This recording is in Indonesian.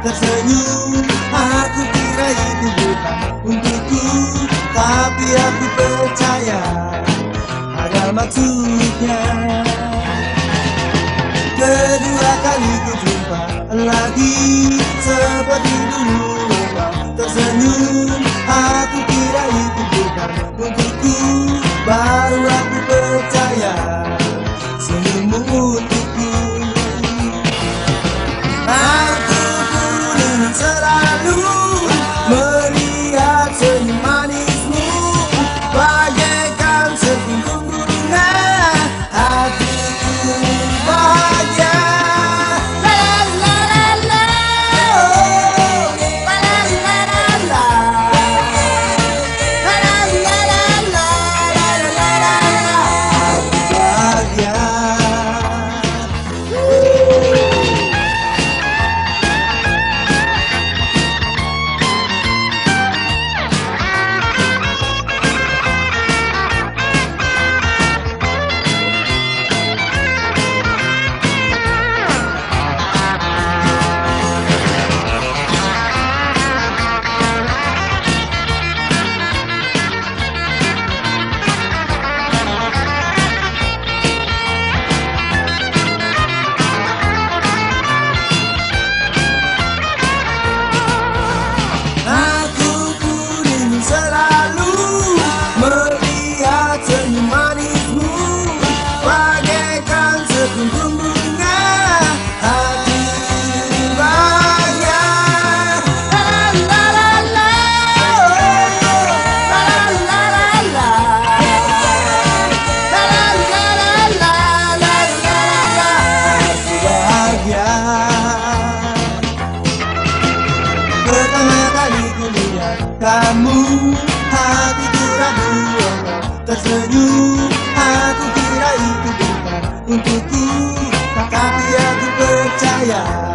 tersenyum Aku kira itu bukan untukku Tapi aku percaya Ada maksudnya. Kedua kali ku jumpa lagi Seperti dulu. Tersenyum Aku kamu hati curangku Tersenyum Aku kira itu bukan untukku. Tapi aku percaya.